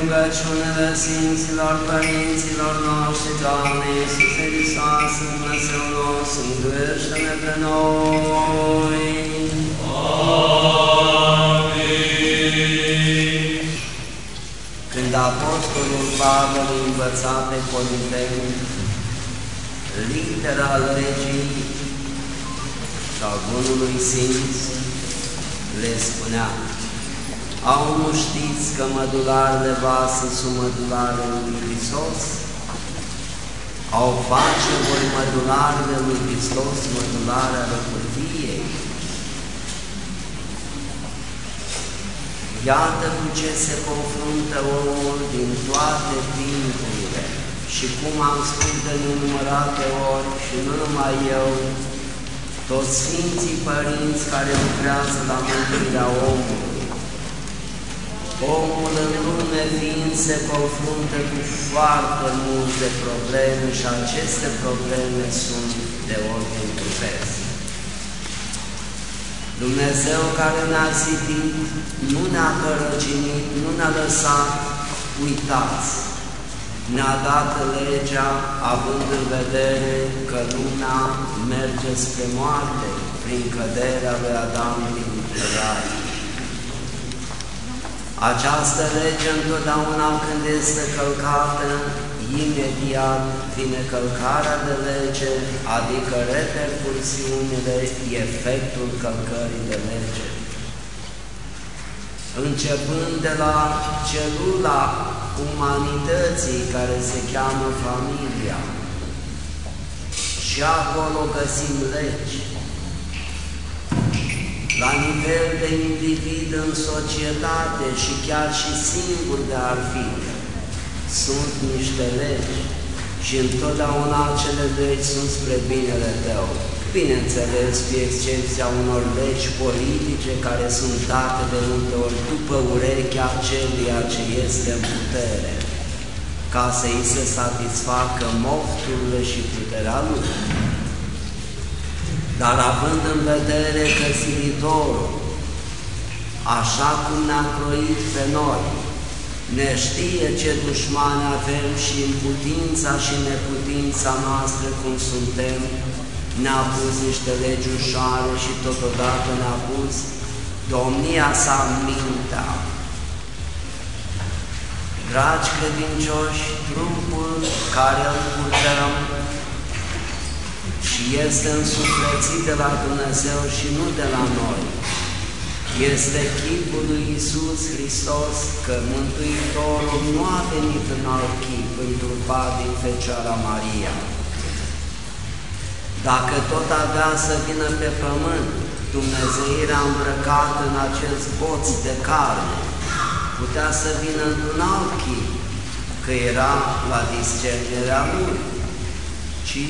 rugăciunile Sfinților Părinților noștri, Doamne Iisuse Hristos, Dumnezeu nostru, îngâște-ne pe noi. Când Apostolul Pavel învăța pe Corinteni litera legii sau Bunului Simț, le spunea, au nu știți că mădularele voastre sunt mădularele lui Hristos? Au face voi mădularele lui Hristos, mădularea răpârtiei? Iată cu ce se confruntă omul din toate timpurile și cum am spus de nenumărate ori și nu numai eu, toți Sfinții Părinți care lucrează la mântuirea omului, Omul în lume fiind se confruntă cu foarte multe probleme și aceste probleme sunt de ordin trupesc. Dumnezeu care ne-a zidit, nu ne-a cărăcinit, nu ne-a lăsat uitați. Ne-a dat legea având în vedere că lumea merge spre moarte prin căderea lui Adam din Rai. Această lege întotdeauna când este călcată, imediat vine călcarea de lege, adică repercursiunile, efectul călcării de lege. Începând de la celula umanității care se cheamă familia, și acolo găsim legi, la nivel de individ în societate și chiar și singur de ar fi, sunt niște legi și întotdeauna acele legi sunt spre binele tău. Bineînțeles, cu excepția unor legi politice care sunt date de multe ori după urechea celuia ce este în putere, ca să îi se satisfacă mofturile și puterea lui. Dar având în vedere că Silitorul, așa cum ne-a croit pe noi, ne știe ce dușmani avem și în putința și neputința noastră cum suntem, ne-a pus niște legi ușoare și totodată ne-a pus domnia sa în mintea. Dragi credincioși, trupul care îl purtăm și este însuflețit de la Dumnezeu și nu de la noi. Este chipul lui Isus Hristos că Mântuitorul nu a venit în alt chip, întrupat din Fecioara Maria. Dacă tot avea să vină pe pământ, Dumnezeirea îmbrăcată în acest boț de carne, putea să vină într-un alt chip, că era la discernerea Lui ci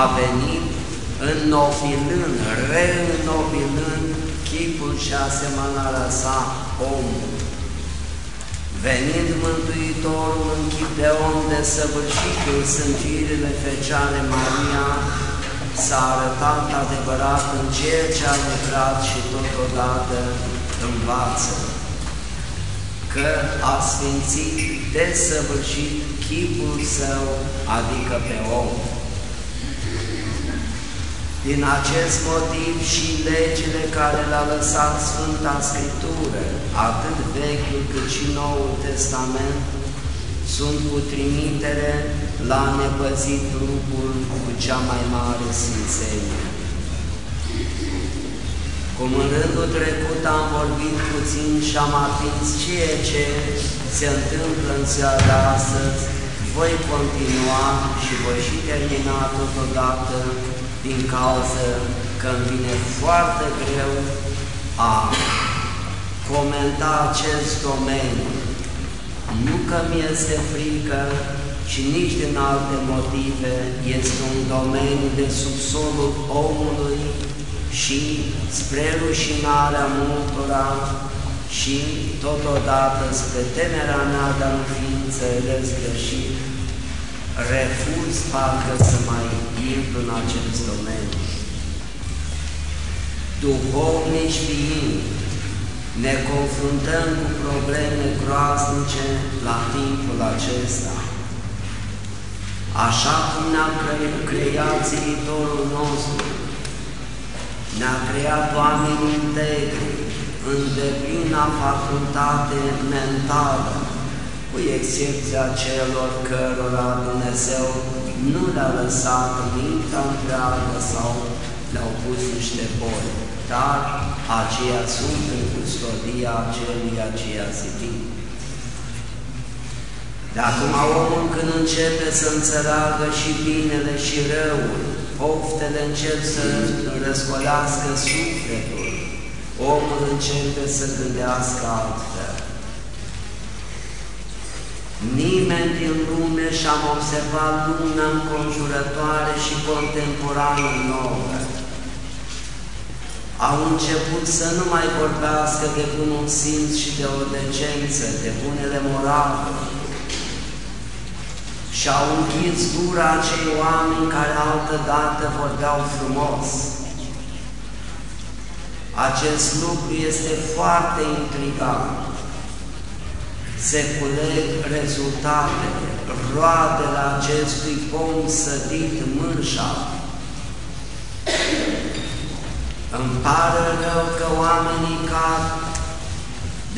a venit înnobilând, reînnobilând chipul și asemănarea sa omul. Venind Mântuitorul în chip de om de săvârșitul sângirile Fecioare Maria, s-a arătat adevărat în ceea ce a lucrat și totodată învață că a sfințit desăvârșit chipul său, adică pe om. Din acest motiv și legile care le-a lăsat Sfânta Scriptură, atât Vechiul cât și Noul Testament, sunt cu trimitere la nepăzit trupul cu cea mai mare sfințenie. Cum în rândul trecut am vorbit puțin și am atins ceea ce se întâmplă în ziua de astăzi, voi continua și voi și termina totodată din cauza că îmi vine foarte greu a comenta acest domeniu. Nu că mi este frică, ci nici din alte motive, este un domeniu de subsolul omului și spre rușinarea multora și totodată spre temerea mea de a nu fi înțeles greșit, refuz parcă să mai intru în acest domeniu. Duhovnici fiind, ne confruntăm cu probleme groaznice la timpul acesta. Așa cum ne-a creat viitorul nostru, ne-a creat oameni integri, în deplină facultate mentală, cu excepția celor cărora Dumnezeu nu le-a lăsat mintea întreagă sau le-au pus niște boli, dar aceia sunt în custodia celui aceea zidit. De acum omul când începe să înțeleagă și binele și răul, oftele încep să răscolească sufletul, omul începe să gândească altfel. Nimeni din lume și-am observat lumea înconjurătoare și contemporană nouă. Au început să nu mai vorbească de bunul simț și de o decență, de bunele morale, și au închis gura acei oameni care altădată vorbeau frumos. Acest lucru este foarte intrigant. Se culeg rezultatele, roadele acestui pom sădit mârșa. Îmi pare rău că oamenii cad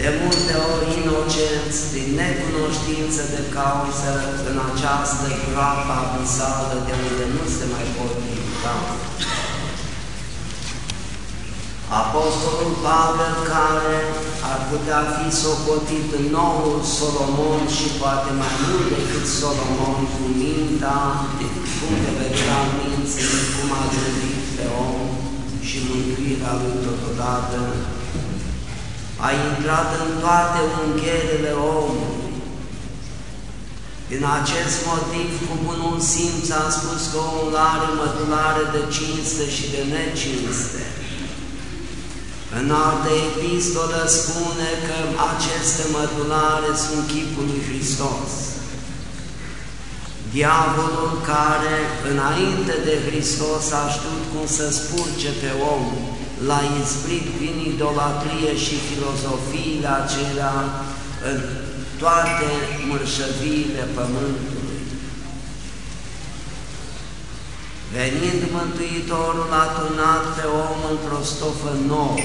de multe ori inocenți, din necunoștință de cauză, în această groapă abisală de unde nu se mai pot ridica. Apostolul Pavel, care ar putea fi socotit noul Solomon și poate mai mult decât Solomon cu mintea, din punct de vedere al minții, cum a gândit pe om și mântuirea lui totodată, a intrat în toate ungherele omului. Din acest motiv, cu bunul simț, am spus că omul are mădulare de cinste și de necinste. În altă epistolă spune că aceste mădulare sunt chipul lui Hristos. Diavolul care, înainte de Hristos, a știut cum să spurce pe om, l-a izbrit prin idolatrie și filozofiile acelea în toate mărșăviile pământului. Venind Mântuitorul a turnat pe om într-o stofă nouă,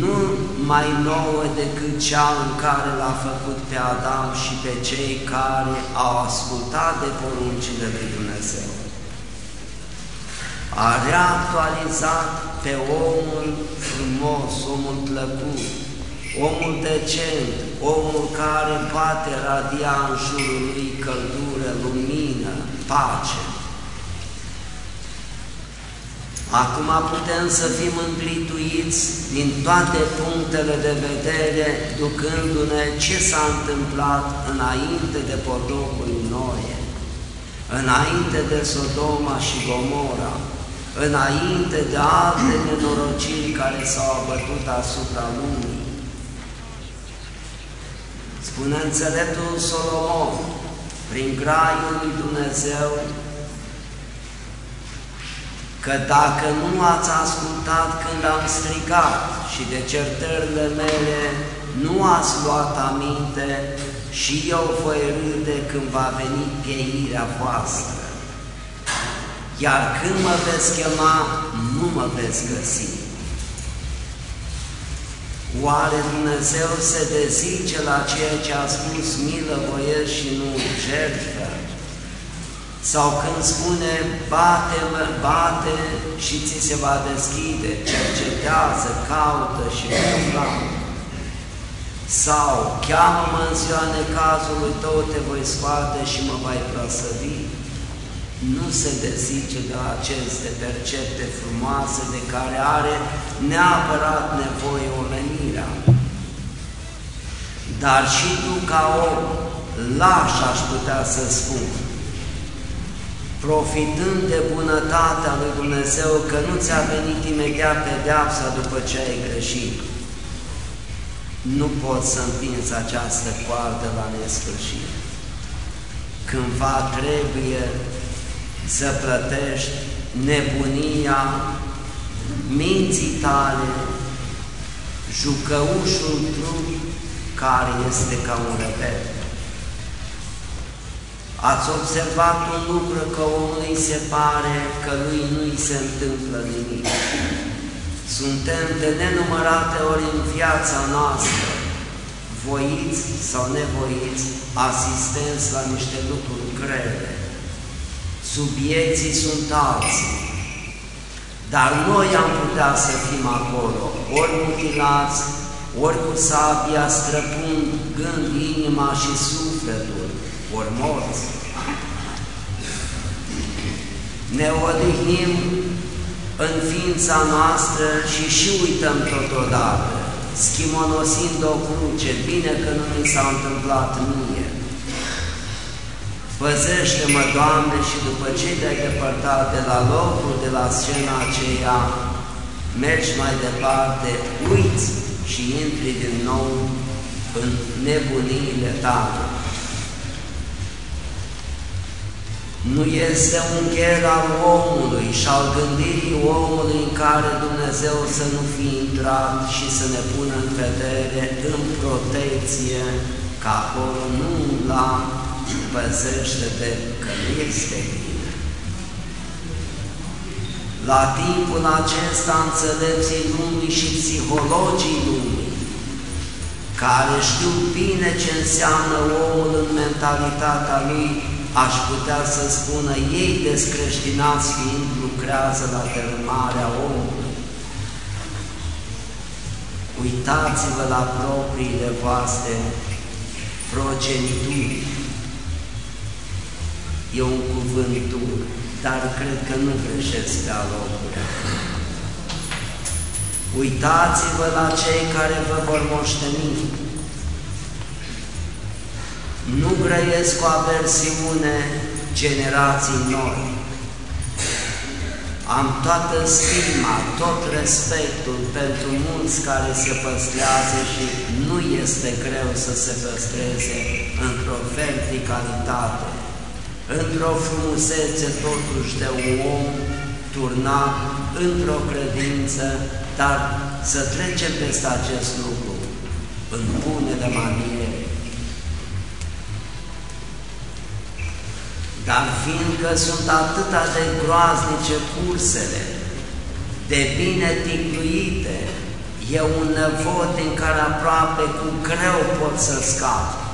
nu mai nouă decât cea în care l-a făcut pe Adam și pe cei care au ascultat de poruncile lui Dumnezeu. A reactualizat pe omul frumos, omul plăcut, omul decent, omul care poate radia în jurul lui căldură, lumină, pace. Acum putem să fim împlituiți din toate punctele de vedere, ducându-ne ce s-a întâmplat înainte de potopul Noe, înainte de Sodoma și Gomora, înainte de alte nenorociri care s-au abătut asupra lumii. Spune înțeleptul Solomon, prin graiul lui Dumnezeu, că dacă nu ați ascultat când am strigat și de certările mele nu ați luat aminte, și eu voi râde când va veni pieirea voastră. Iar când mă veți chema, nu mă veți găsi. Oare Dumnezeu se dezice la ceea ce a spus milă voiesc și nu jertfă? Sau când spune bate-mă, bate și ți se va deschide, cercetează, caută și vei Sau cheamă-mă în ziua necazului tău, te voi scoate și mă voi prosăvi nu se dezice de aceste percepte frumoase de care are neapărat nevoie omenirea. Dar și tu ca om, lași aș putea să spun, profitând de bunătatea lui Dumnezeu că nu ți-a venit imediat pedeapsa după ce ai greșit, nu poți să împingi această coardă la nesfârșit. Cândva trebuie să plătești nebunia minții tale jucăușul trup care este ca un repet. Ați observat un lucru că omului se pare că lui nu-i se întâmplă nimic. Suntem de nenumărate ori în viața noastră, voiți sau nevoiți, asistenți la niște lucruri grele. Subiecții sunt alții, dar noi am putea să fim acolo, ori mutilați, ori cu sabia străpund gând, inima și sufletul, ori morți. Ne odihnim în ființa noastră și și uităm totodată, schimonosind o cruce, bine că nu mi s-a întâmplat mie. Păzește-mă, Doamne, și după ce te-ai depărtat de la locul, de la scena aceea, mergi mai departe, uiți și intri din nou în nebuniile tale. Nu este un chel al omului și al gândirii omului în care Dumnezeu să nu fie intrat și să ne pună în vedere, în protecție, că acolo nu la păzește-te că nu este bine. La timpul acesta înțelepții lumii și psihologii lumii, care știu bine ce înseamnă omul în mentalitatea lui, aș putea să spună ei descreștinați fiind lucrează la dărâmarea omului. Uitați-vă la propriile voastre progenituri. E un cuvânt dur, dar cred că nu greșesc pe alocuri. Uitați-vă la cei care vă vor moșteni, nu grăiesc cu aversiune generații noi. Am toată stima, tot respectul pentru mulți care se păstrează și nu este greu să se păstreze într-o verticalitate, într-o frumusețe totuși de un om turnat într-o credință, dar să trecem peste acest lucru în bunele maniere, Dar fiindcă sunt atâta de groaznice cursele, de bine ticluite, e un nevot în care aproape cu greu pot să scap.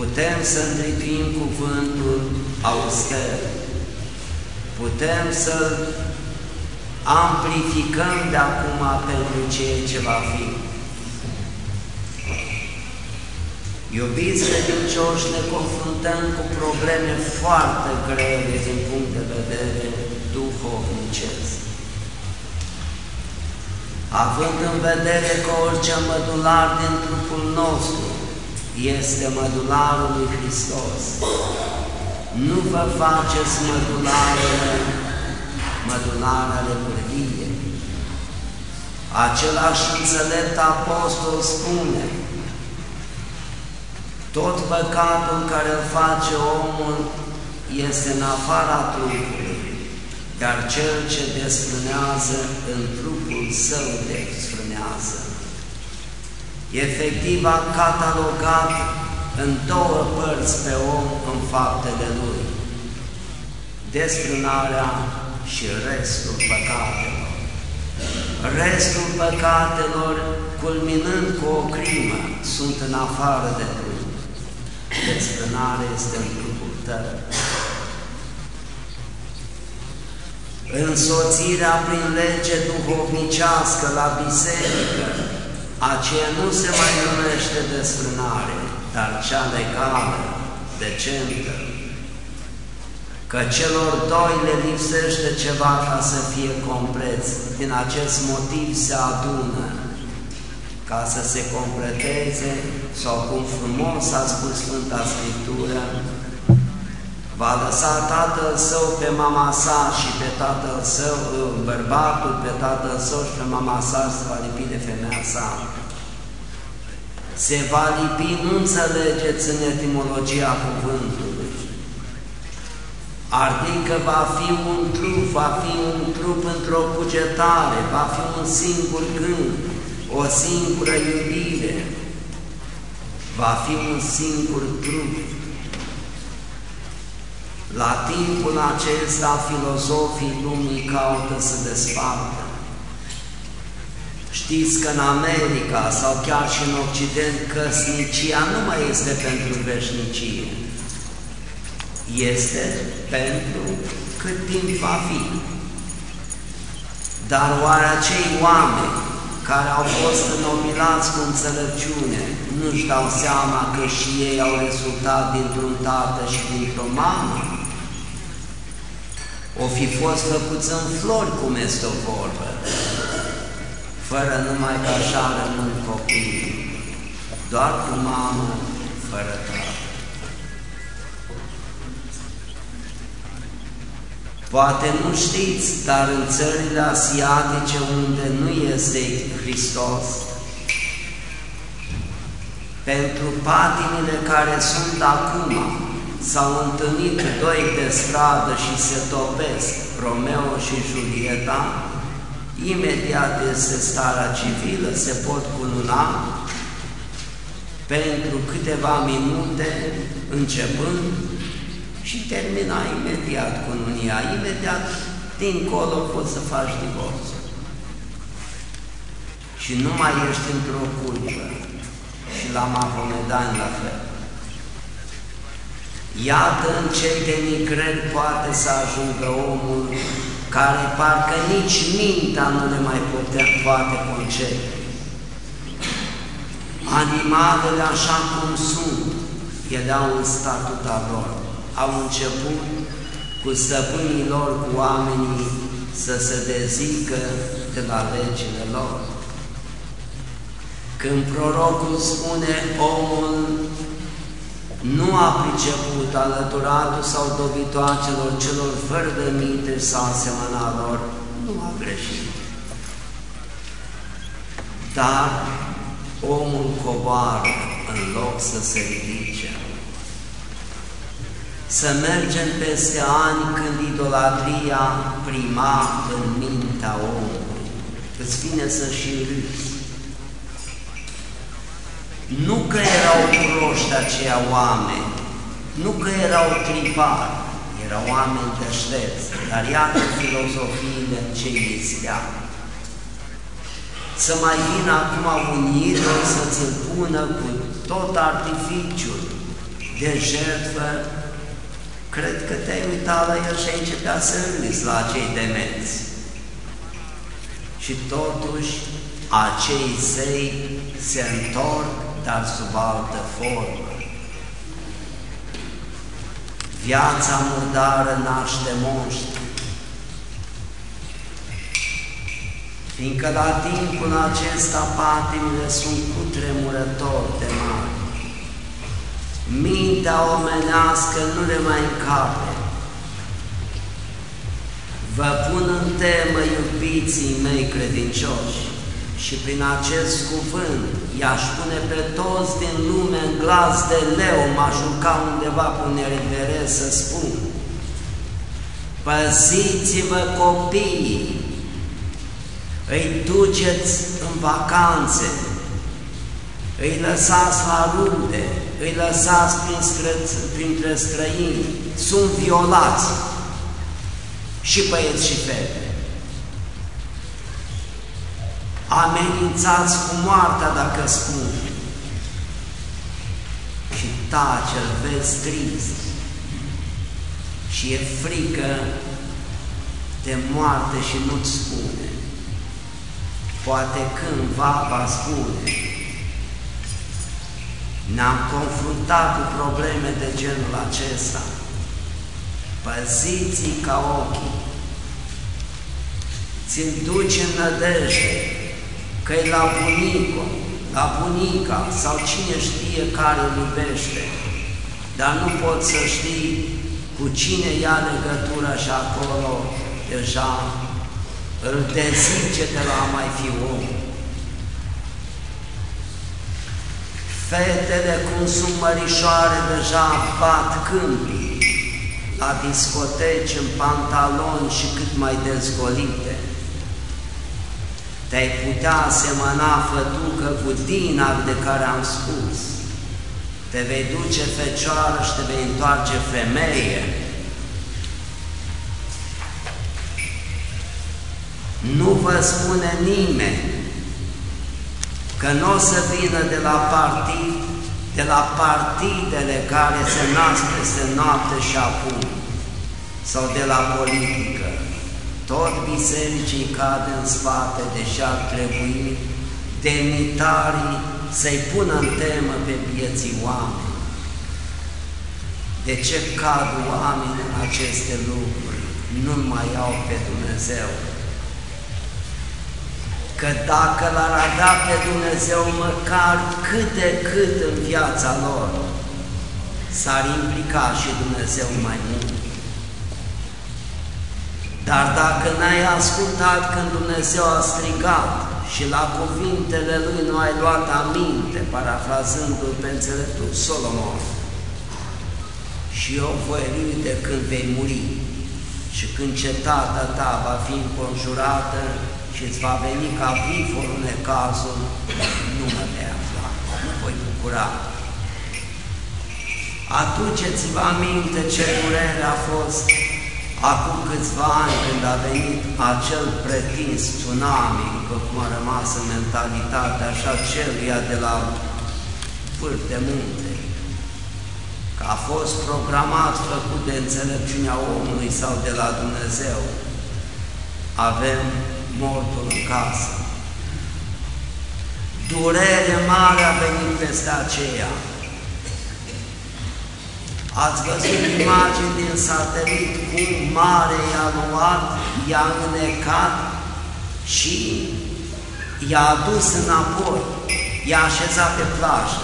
Putem să întripim cuvântul auster, putem să amplificăm de acum pentru ceea ce va fi. Iubiți credincioși, ne confruntăm cu probleme foarte grele din punct de vedere duhovnicesc. Având în vedere că orice mădular din trupul nostru este mădularul lui Hristos, nu vă faceți mădularele, mădularele pârghie. Același înțelept apostol spune, tot păcatul care îl face omul este în afara trupului, dar cel ce desfrânează în trupul său desfrânează. Efectiv a catalogat în două părți pe om în faptele lui, desfrânarea și restul păcatelor. Restul păcatelor, culminând cu o crimă, sunt în afară de trup desfrânare este în trupul tău. Însoțirea prin lege duhovnicească la biserică, aceea nu se mai numește desfrânare, dar cea legală, decentă, că celor doi le lipsește ceva ca să fie compleți. Din acest motiv se adună ca să se completeze sau cum frumos a spus Sfânta Scriptură, va lăsa tatăl său pe mama sa și pe tatăl său, bărbatul pe tatăl său și pe mama sa se va lipi de femeia sa. Se va lipi, nu înțelegeți în etimologia cuvântului. Adică va fi un trup, va fi un trup într-o cugetare, va fi un singur gând, o singură iubire, va fi un singur trup. La timpul acesta, filozofii lumii caută să despartă. Știți că în America sau chiar și în Occident căsnicia nu mai este pentru veșnicie. Este pentru cât timp va fi. Dar oare acei oameni care au fost înnobilați cu înțelepciune nu-și dau seama că și ei au rezultat dintr-un tată și dintr-o mamă? O fi fost făcuți în flori, cum este o vorbă, fără numai că așa rămân copiii, doar cu mamă, fără tată. Poate nu știți, dar în țările asiatice unde nu este Hristos, pentru patimile care sunt acum, s-au întâlnit doi de stradă și se topesc, Romeo și Julieta, imediat este starea civilă, se pot cununa pentru câteva minute, începând și termina imediat cununia, imediat dincolo poți să faci divorț. Și nu mai ești într-o curvă și la Mahomedani la fel. Iată în ce denicrări poate să ajungă omul care parcă nici mintea nu le mai putea, poate concepe. Animalele așa cum sunt, ele au un statut al lor. Au început cu stăpânii lor, cu oamenii, să se dezică de la legile lor. Când prorocul spune omul nu a priceput alăturatul sau dobitoacelor celor fără de minte sau asemăna lor, nu a greșit. Dar omul coboară în loc să se ridice. Să mergem peste ani când idolatria prima în mintea omului. Îți vine să și râzi. Nu că erau proști aceia oameni, nu că erau tripari, erau oameni deștepți, dar iată filozofiile ce istea. Să mai vină acum un idol să ți pună cu tot artificiul de jertfă, cred că te-ai uitat la el și ai începea să râzi la acei demenți. Și totuși, acei zei se întorc dar sub altă formă. Viața murdară naște monștri, fiindcă la timpul acesta patimile sunt cutremurător de mari. Mintea omenească nu le mai încape. Vă pun în temă, iubiții mei credincioși, și prin acest cuvânt i-aș pune pe toți din lume în glas de leu, m-aș juca undeva cu nerevere să spun. Păziți-vă copiii, îi duceți în vacanțe, îi lăsați la rude, îi lăsați prin stră, printre străini, sunt violați și băieți și fete amenințați cu moartea dacă spun. Și tace, îl vezi trist și e frică de moarte și nu-ți spune. Poate cândva va spune. Ne-am confruntat cu probleme de genul acesta. Păziți ca ochii. Ți-l duci în nădejde că e la bunicul, la bunica sau cine știe care îl iubește, dar nu poți să știi cu cine ia legătura și acolo deja îl dezice de la a mai fi om. Fetele cum sunt mărișoare deja bat câmpii, la discoteci în pantaloni și cât mai dezgolite. Te-ai putea asemăna fătucă cu Dinar de care am spus. Te vei duce fecioară și te vei întoarce femeie. Nu vă spune nimeni că nu o să vină de la partid, de la partidele care se nasc peste noapte și acum, sau de la politică. Tot bisericii cade în spate, deși ar trebui demnitarii să-i pună în temă pe vieții oameni. De ce cad oamenii în aceste lucruri? Nu mai au pe Dumnezeu că dacă l-ar avea pe Dumnezeu măcar cât de cât în viața lor, s-ar implica și Dumnezeu mai mult. Dar dacă n-ai ascultat când Dumnezeu a strigat și la cuvintele Lui nu ai luat aminte, parafrazându-l pe înțeleptul Solomon, și eu voi râde când vei muri și când cetatea ta va fi înconjurată și îți va veni ca viforul necazul, nu mă vei afla, nu voi bucura. Aduceți-vă aminte ce durere a fost acum câțiva ani când a venit acel pretins tsunami, după cum a rămas în mentalitatea așa celuia de la vârf de munte, că a fost programat, făcut de înțelepciunea omului sau de la Dumnezeu. Avem mortul în casă. Durere mare a venit peste aceea. Ați văzut imagini din satelit cum mare i-a luat, i-a înecat și i-a adus înapoi, i-a așezat pe plajă,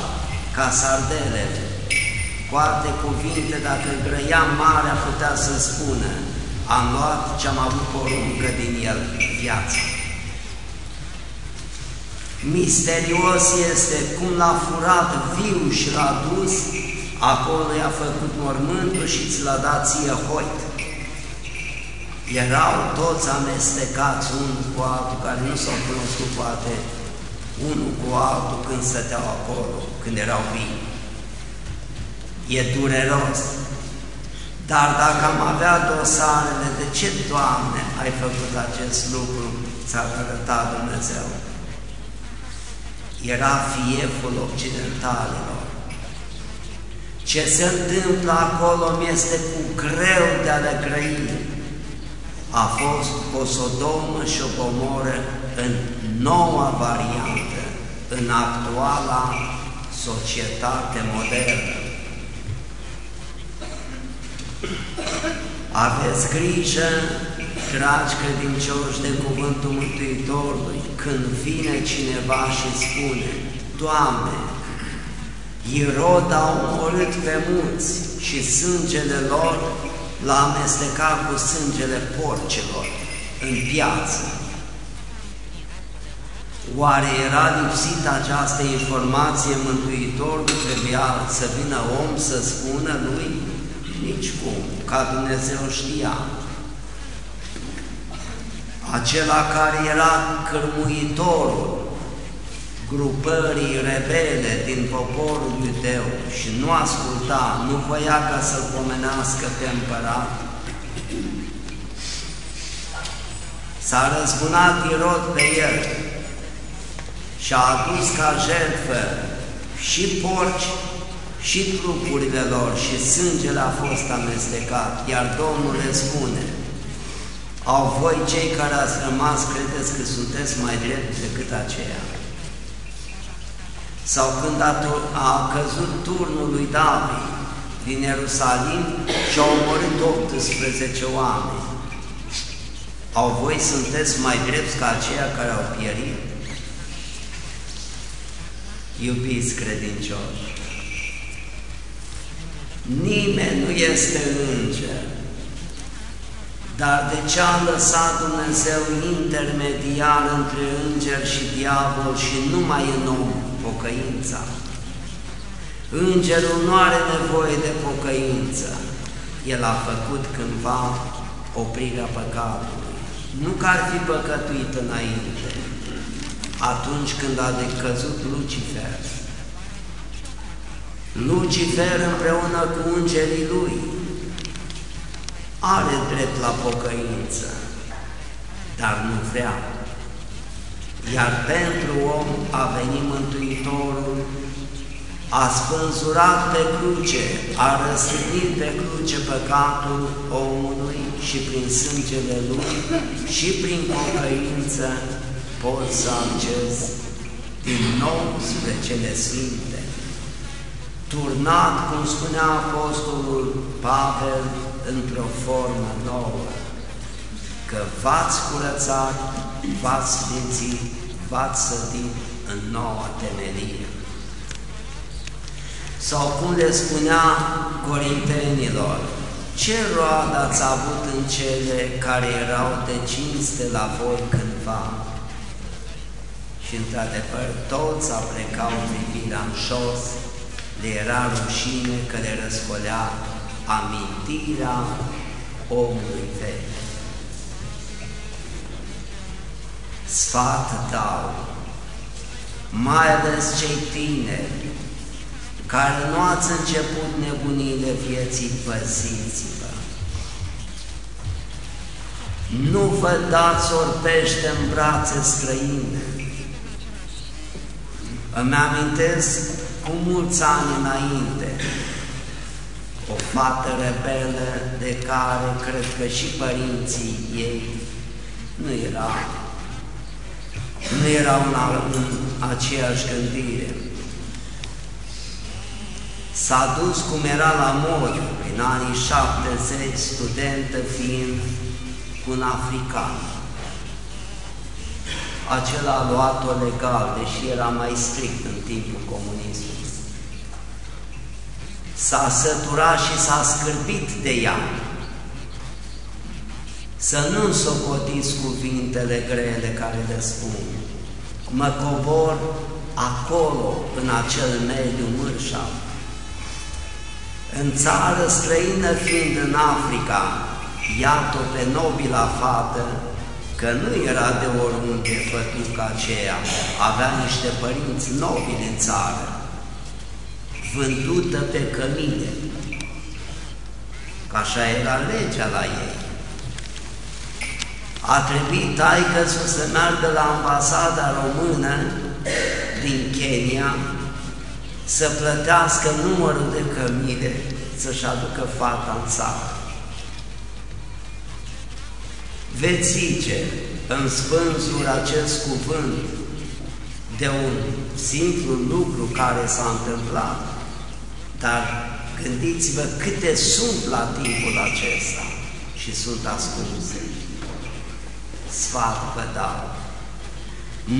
ca sardele. Cu alte cuvinte, dacă grăia marea, putea să spună, am luat ce am avut poruncă din el, viață. Misterios este cum l-a furat viu și l-a dus, acolo i-a făcut mormântul și ți l-a dat ție hoit. Erau toți amestecați unul cu altul, care nu s-au cunoscut poate unul cu altul când stăteau acolo, când erau vii. E dureros. Dar dacă am avea dosarele, de ce, Doamne, ai făcut acest lucru? Ți-a arătat Dumnezeu. Era fieful occidentalilor. Ce se întâmplă acolo mi este cu greu de a le grăi. A fost o sodomă și o pomoră în noua variantă, în actuala societate modernă. Aveți grijă, dragi credincioși, de cuvântul Mântuitorului, când vine cineva și spune, Doamne, Irod a omorât pe mulți și sângele lor l-a amestecat cu sângele porcilor în piață. Oare era lipsită această informație Mântuitorul trebuia să vină om să spună lui? Nici cum, ca Dumnezeu știa. Acela care era cărmuitorul grupării rebele din poporul iudeu și nu asculta, nu voia ca să-l pomenească pe împărat, s-a răzbunat Irod pe el și a adus ca jertfă și porci și trupurile lor și sângele a fost amestecat, iar Domnul le spune, au voi cei care ați rămas, credeți că sunteți mai drept decât aceia? Sau când a, a căzut turnul lui David din Ierusalim și au omorât 18 oameni, au voi sunteți mai drepți ca aceia care au pierit? Iubiți credincioși, Nimeni nu este înger, dar de ce a lăsat Dumnezeu intermediar între înger și diavol și numai în om pocăința? Îngerul nu are nevoie de pocăință, El a făcut cândva oprirea păcatului. Nu că ar fi păcătuit înainte, atunci când a decăzut Lucifer. Lucifer împreună cu îngerii lui are drept la pocăință, dar nu vrea. Iar pentru om a venit Mântuitorul, a spânzurat pe cruce, a răstignit pe cruce păcatul omului și prin sângele lui și prin pocăință poți să accezi din nou spre cele sfinte. Turnat, cum spunea Apostolul Pavel, într-o formă nouă, că v-ați curățat, v-ați sfințit, v-ați sădit în noua temelie. Sau cum le spunea corintenilor, ce roadă ați avut în cele care erau de cinste la voi cândva? Și într-adevăr, toți aplecau privirea în jos, le era rușine că le răscolea amintirea omului vechi. Sfat dau, mai ales cei tineri, care nu ați început nebunile vieții, păziți-vă. Nu vă dați orbește în brațe străine. Îmi amintesc cu mulți ani înainte, o fată rebelă de care cred că și părinții ei nu erau, nu erau în, în aceeași gândire. S-a dus cum era la mod în anii 70, studentă fiind cu un african. Acela a luat-o legal, deși era mai strict în timpul comunismului s-a săturat și s-a scârbit de ea. Să nu însocotiți cuvintele grele care le spun. Mă cobor acolo, în acel mediu mârșav. În țară străină fiind în Africa, iată pe nobila fată, că nu era de oriunde fătuca aceea, avea niște părinți nobili în țară vândută pe cămine, că așa era legea la ei. A trebuit taică să meargă la ambasada română din Kenya să plătească numărul de cămine să-și aducă fata în țară. Veți zice în spânzul acest cuvânt de un simplu lucru care s-a întâmplat, dar gândiți-vă câte sunt la timpul acesta și sunt ascunse. Sfat vă dau.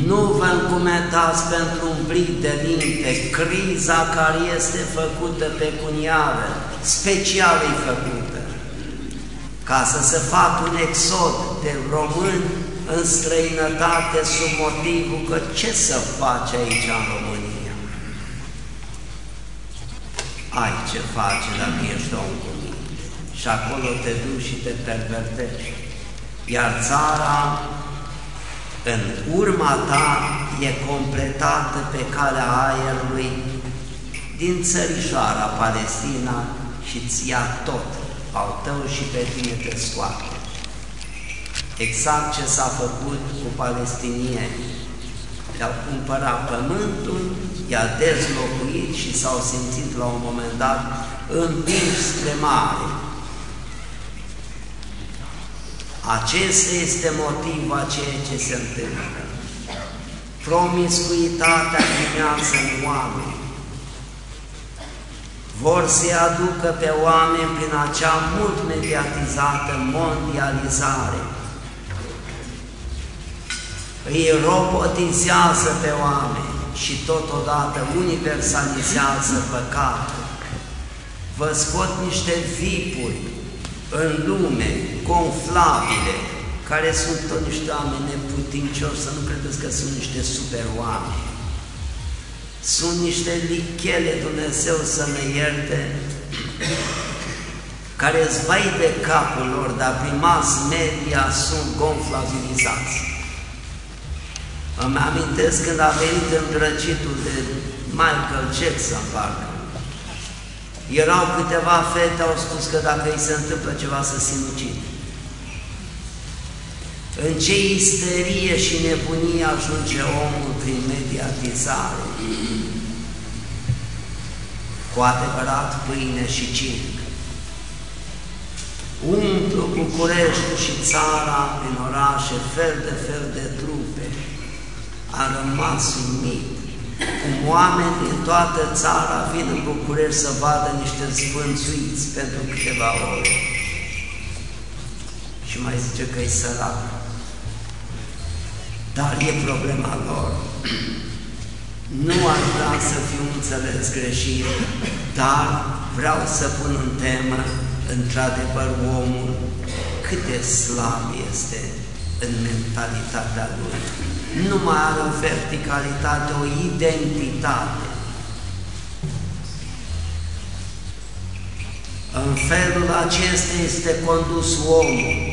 Nu vă încumetați pentru un plic de minte, criza care este făcută pe cuniară, special e făcută, ca să se facă un exod de români în străinătate sub motivul că ce să face aici în România? ai ce face dacă ești om cu mine. Și acolo te duci și te pervertești. Iar țara, în urma ta, e completată pe calea aerului din țărișoara Palestina și ți ia tot al tău și pe tine te scoate. Exact ce s-a făcut cu palestinieni. Le-au cumpărat pământul i-a dezlocuit și s-au simțit la un moment dat împinși spre mare. Acesta este motivul a ceea ce se întâmplă. Promiscuitatea primează în oameni. Vor să aducă pe oameni prin acea mult mediatizată mondializare. Îi robotizează pe oameni și totodată universalizează păcatul. Vă scot niște vipuri în lume, conflabile, care sunt tot niște oameni neputincioși, să nu credeți că sunt niște super oameni. Sunt niște lichele Dumnezeu să ne ierte, care îți vai de capul lor, dar prin mass media sunt gonflabilizați. Îmi amintesc când a venit îndrăcitul de Michael Jackson, parcă. Erau câteva fete, au spus că dacă îi se întâmplă ceva să sinucid. În ce isterie și nebunie ajunge omul prin mediatizare, cu adevărat pâine și circ. Umplu București și țara prin orașe, fel de fel de trupe. A rămas uimit cum oameni din toată țara vin în București să vadă niște sfânțuiți pentru câteva ore. Și mai zice că e sărac. Dar e problema lor. Nu ar vrea să fiu înțeles greșit, dar vreau să pun în temă, într-adevăr, omul cât de slab este în mentalitatea lui. Nu mai are o verticalitate, o identitate. În felul acesta este condus omul.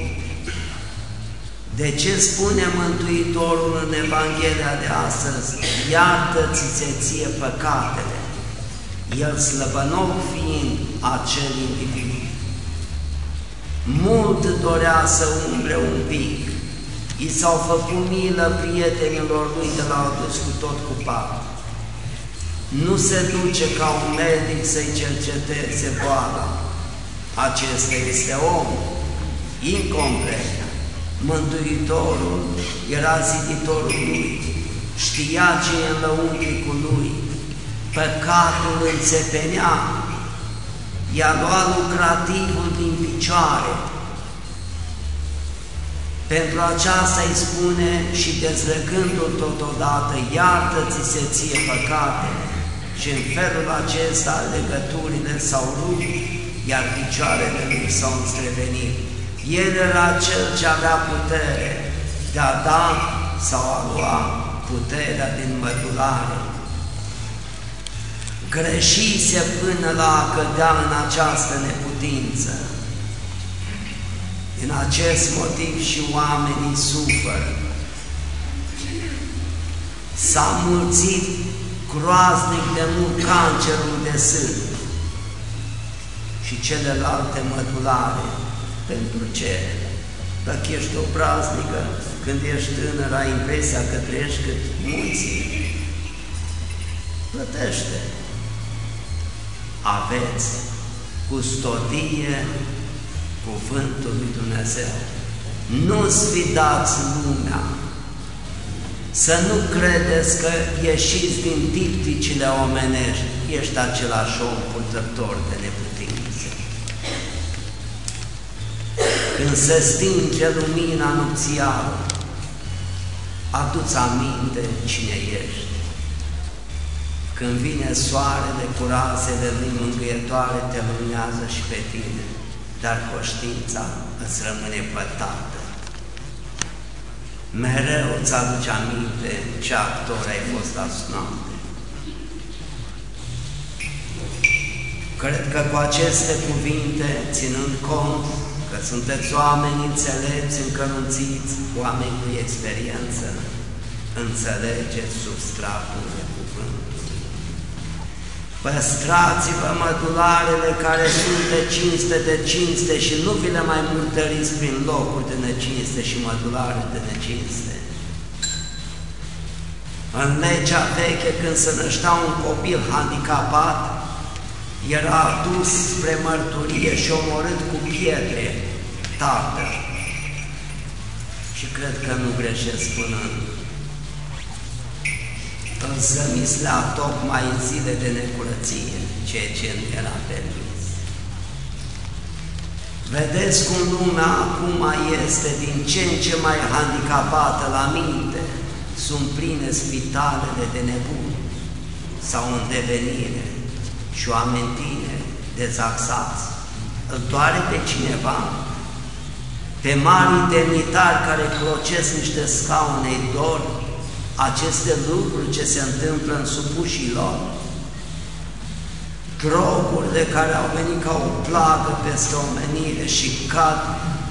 De ce spune Mântuitorul în Evanghelia de astăzi, iartă-ți-ți ție păcatele, el slăbănoc fiind acel individ. Mult dorea să umble un pic, i s-au făcut milă prietenilor lui de l-au dus cu tot cu pat. Nu se duce ca un medic să-i cerceteze boala. Acesta este om incomplet Mântuitorul era ziditorul lui, știa ce e în lăuntricul lui, păcatul înțepenea, i-a luat lucrativul din picioare. Pentru aceasta îi spune și dezlegându-l totodată, iartă-ți se ție păcatele. Și în felul acesta legăturile s-au rupt, iar picioarele lui s-au înstrevenit. El era cel ce avea putere de a da sau a lua puterea din mădulare. Greșise până la a cădea în această neputință. Din acest motiv și oamenii suferă. S-a mulțit groaznic de mult cancerul de sân și celelalte mădulare pentru ce? Dacă ești o praznică, când ești tânăr, ai impresia că trăiești cât mulții. Plătește. Aveți custodie cuvântul lui Dumnezeu. Nu sfidați lumea. Să nu credeți că ieșiți din tipticile omenești, ești același om purtător de neputință. Când se stinge lumina nupțială, adu-ți aminte cine ești. Când vine soarele cu razele lui mângâietoare, te luminează și pe tine, dar conștiința îți rămâne pătată. Mereu îți aduce aminte ce actor ai fost azi noapte. Cred că cu aceste cuvinte, ținând cont că sunteți oameni înțelepți, încălunțiți, oameni cu experiență, înțelegeți substratul de cuvânt. Păstrați-vă mădularele care sunt de cinste de cinste și nu vi le mai murtăriți prin locuri de necinste și mădulare de necinste. În legea veche, când se năștea un copil handicapat, era adus spre mărturie și omorât cu pietre tatăl. Și cred că nu greșesc spunând. Îl zămislea tocmai în zile de necurăție, ceea ce nu era permis. Vedeți cum lumea acum este din ce în ce mai handicapată la minte, sunt pline spitalele de nebuni sau în devenire și oameni tineri, dezaxați. Îl doare pe cineva, pe mari demnitari care clocesc niște scaune dor aceste lucruri ce se întâmplă în supușii lor. drogurile care au venit ca o plagă peste omenire și cad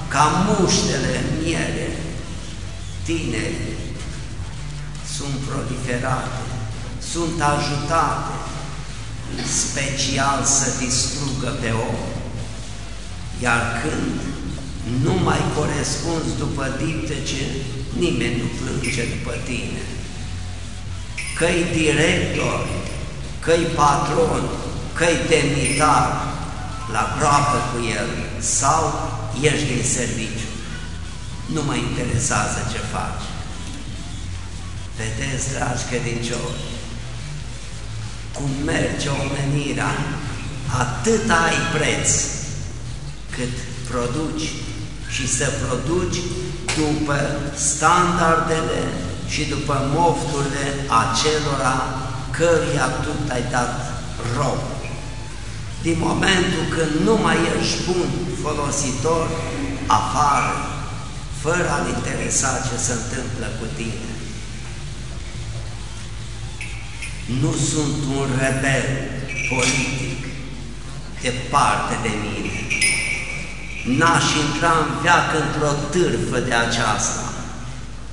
ca muștele în miere, tineri sunt proliferate, sunt ajutate special să distrugă pe om. Iar când nu mai corespunzi după diptece, nimeni nu plânge după tine. Că-i director, că-i patron, că-i demnitar, la groapă cu el sau ești din serviciu. Nu mă interesează ce faci. Vedeți, dragi credincioși, cum merge omenirea, atât ai preț cât produci și să produci după standardele și după mofturile acelora căruia tu ai dat rob. Din momentul când nu mai ești bun folositor, afară, fără a-l interesa ce se întâmplă cu tine. Nu sunt un rebel politic, departe de mine. N-aș intra în veac într-o târfă de aceasta,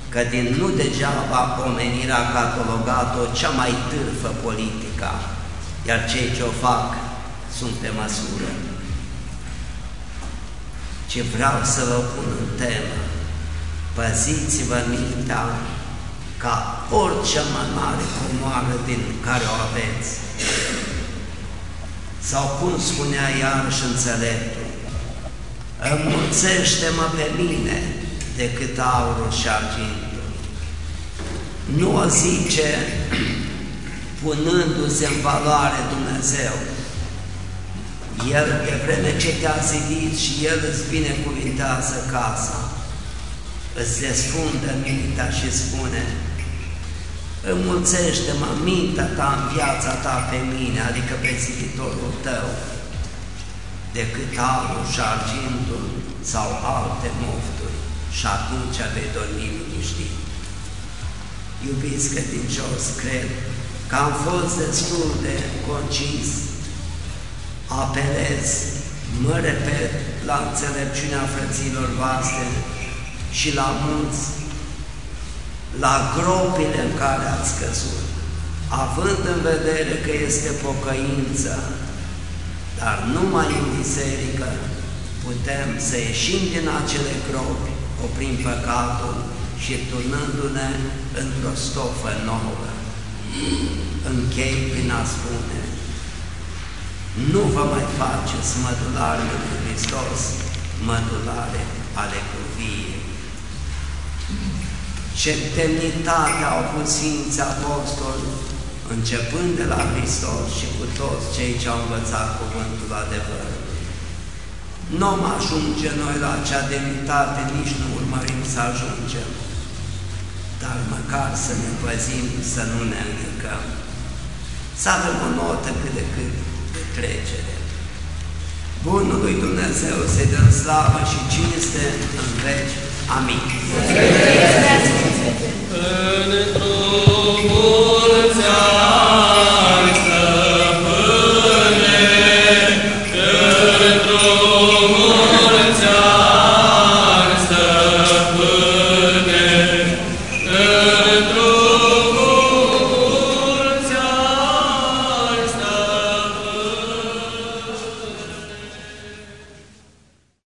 că din nu degeaba omenirea a catalogat-o cea mai târfă politică, iar cei ce o fac sunt pe măsură. Ce vreau să vă pun în temă, păziți-vă mintea ca orice mai mare comoară din care o aveți. Sau cum spunea iarăși înțeleptul, înmulțește-mă pe mine decât aurul și argintul. Nu o zice punându-se în valoare Dumnezeu. El, de vreme ce te-a zidit și El îți binecuvintează casa, îți desfundă mintea și spune, înmulțește-mă mintea ta în viața ta pe mine, adică pe ziditorul tău, decât aurul și argintul sau alte mofturi și atunci vei dormi liniștit. Iubiți credincios, cred că am fost destul de concis, apelez, mă repet, la înțelepciunea frăților voastre și la mulți la gropile în care ați căzut, având în vedere că este pocăință, dar numai în biserică putem să ieșim din acele gropi, oprim păcatul și turnându-ne într-o stofă nouă. Închei prin a spune, nu vă mai faceți mădulare lui Hristos, mădulare ale curviei. Ce demnitate au avut Sfinții Apostoli, începând de la Hristos și cu toți cei ce au învățat cuvântul adevărului. Nu am ajunge noi la acea demnitate, nici nu urmărim să ajungem, dar măcar să ne păzim, să nu ne încălcăm, să avem o notă cât de cât de trecere. Bunul lui Dumnezeu să-i dăm slavă și cinste în veci. Amin. În drumul